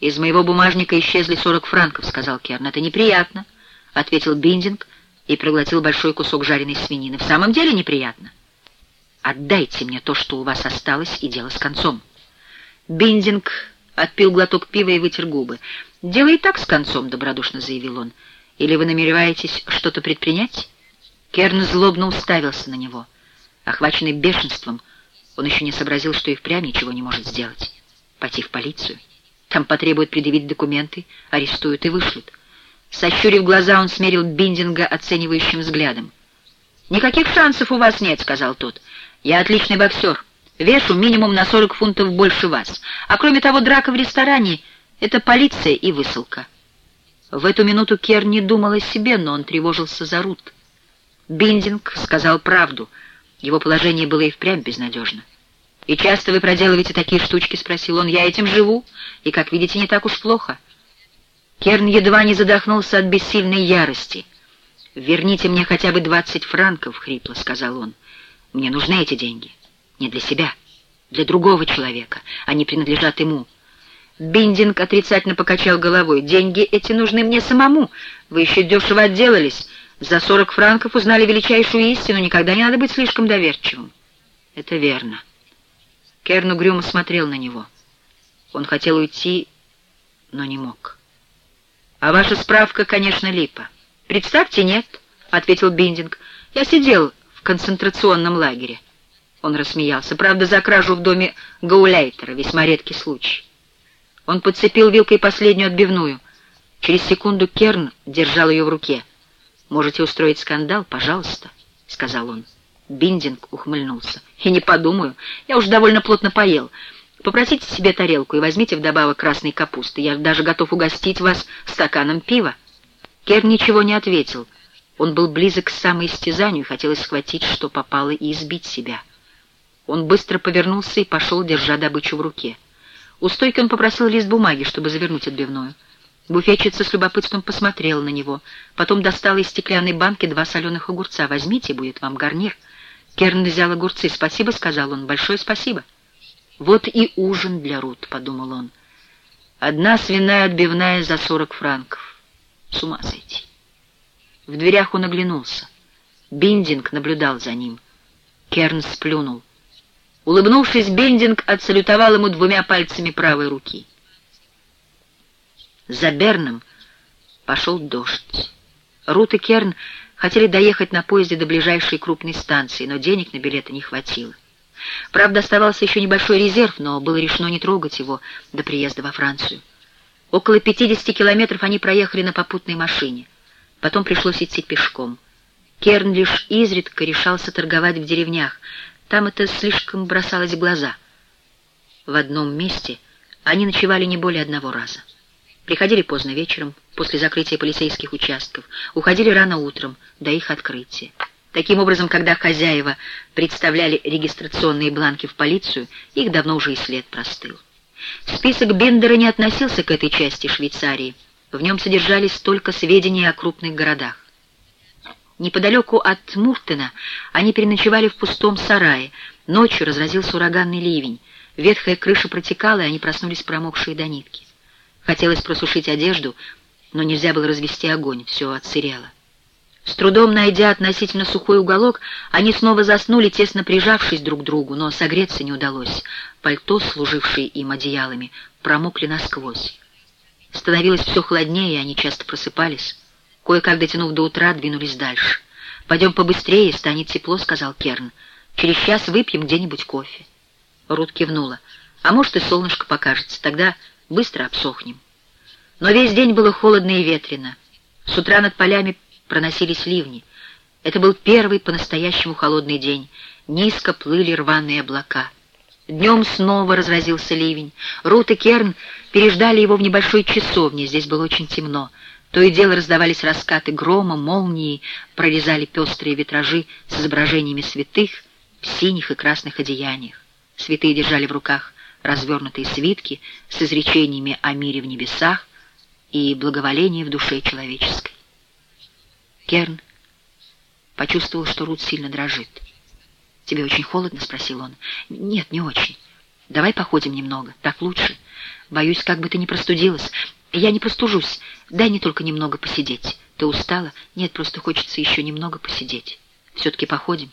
«Из моего бумажника исчезли сорок франков», — сказал Керн. «Это неприятно», — ответил Биндинг и проглотил большой кусок жареной свинины. «В самом деле неприятно. Отдайте мне то, что у вас осталось, и дело с концом». Биндинг отпил глоток пива и вытер губы. «Дело и так с концом», — добродушно заявил он. «Или вы намереваетесь что-то предпринять?» Керн злобно уставился на него. Охваченный бешенством, он еще не сообразил, что и впрямь ничего не может сделать. Пойти в полицию. Там потребуют предъявить документы, арестуют и вышлют. Сощурив глаза, он смерил Биндинга оценивающим взглядом. «Никаких шансов у вас нет», — сказал тот. «Я отличный боксер. Вешу минимум на сорок фунтов больше вас. А кроме того, драка в ресторане — это полиция и высылка». В эту минуту Кер не думал о себе, но он тревожился за Рут. Биндинг сказал правду. Его положение было и впрямь безнадежно. «И часто вы проделываете такие штучки?» — спросил он. «Я этим живу, и, как видите, не так уж плохо». Керн едва не задохнулся от бессильной ярости. «Верните мне хотя бы двадцать франков», — хрипло сказал он. «Мне нужны эти деньги. Не для себя, для другого человека. Они принадлежат ему». Биндинг отрицательно покачал головой. «Деньги эти нужны мне самому. Вы еще дешево отделались. За сорок франков узнали величайшую истину. Никогда не надо быть слишком доверчивым». «Это верно». Керн угрюмо смотрел на него. Он хотел уйти, но не мог. «А ваша справка, конечно, липа». «Представьте, нет», — ответил Биндинг. «Я сидел в концентрационном лагере». Он рассмеялся. «Правда, за кражу в доме Гауляйтера. Весьма редкий случай». Он подцепил вилкой последнюю отбивную. Через секунду Керн держал ее в руке. «Можете устроить скандал, пожалуйста», — сказал он. Биндинг ухмыльнулся. «И не подумаю. Я уж довольно плотно поел. Попросите себе тарелку и возьмите вдобавок красной капусты. Я даже готов угостить вас стаканом пива». Кер ничего не ответил. Он был близок к самоистязанию, хотелось схватить, что попало, и избить себя. Он быстро повернулся и пошел, держа добычу в руке. У стойки он попросил лист бумаги, чтобы завернуть отбивную. Буфетчица с любопытством посмотрела на него. Потом достала из стеклянной банки два соленых огурца. «Возьмите, будет вам гарнир». Керн взял огурцы. «Спасибо», — сказал он. «Большое спасибо». «Вот и ужин для Рут», — подумал он. «Одна свиная отбивная за сорок франков. С ума сойти». В дверях он оглянулся. Биндинг наблюдал за ним. Керн сплюнул. Улыбнувшись, Бендинг отсалютовал ему двумя пальцами правой руки. За Берном пошел дождь. Рут и Керн хотели доехать на поезде до ближайшей крупной станции, но денег на билеты не хватило. Правда, оставался еще небольшой резерв, но было решено не трогать его до приезда во Францию. Около 50 километров они проехали на попутной машине. Потом пришлось идти пешком. Керн лишь изредка решался торговать в деревнях, там это слишком бросалось в глаза. В одном месте они ночевали не более одного раза. Приходили поздно вечером, после закрытия полицейских участков, уходили рано утром, до их открытия. Таким образом, когда хозяева представляли регистрационные бланки в полицию, их давно уже и след простыл. Список Бендера не относился к этой части Швейцарии. В нем содержались только сведения о крупных городах. Неподалеку от Муртена они переночевали в пустом сарае. Ночью разразился ураганный ливень. Ветхая крыша протекала, и они проснулись промокшие до нитки. Хотелось просушить одежду, но нельзя было развести огонь, все отсырело. С трудом найдя относительно сухой уголок, они снова заснули, тесно прижавшись друг к другу, но согреться не удалось. Пальто, служившие им одеялами, промокли насквозь. Становилось все холоднее, и они часто просыпались. Кое-как дотянув до утра, двинулись дальше. «Пойдем побыстрее, станет тепло», — сказал Керн. «Через час выпьем где-нибудь кофе». Рут кивнула. «А может, и солнышко покажется, тогда быстро обсохнем». Но весь день было холодно и ветрено. С утра над полями проносились ливни. Это был первый по-настоящему холодный день. Низко плыли рваные облака. Днем снова разразился ливень. Рут и Керн переждали его в небольшой часовне. Здесь было очень темно. То и дело раздавались раскаты грома, молнии, прорезали пестрые витражи с изображениями святых в синих и красных одеяниях. Святые держали в руках развернутые свитки с изречениями о мире в небесах и благоволении в душе человеческой. Керн почувствовал, что Рут сильно дрожит. «Тебе очень холодно?» — спросил он. «Нет, не очень. Давай походим немного, так лучше. Боюсь, как бы ты не простудилась. Я не простужусь. Дай мне только немного посидеть. Ты устала? Нет, просто хочется еще немного посидеть. Все-таки походим.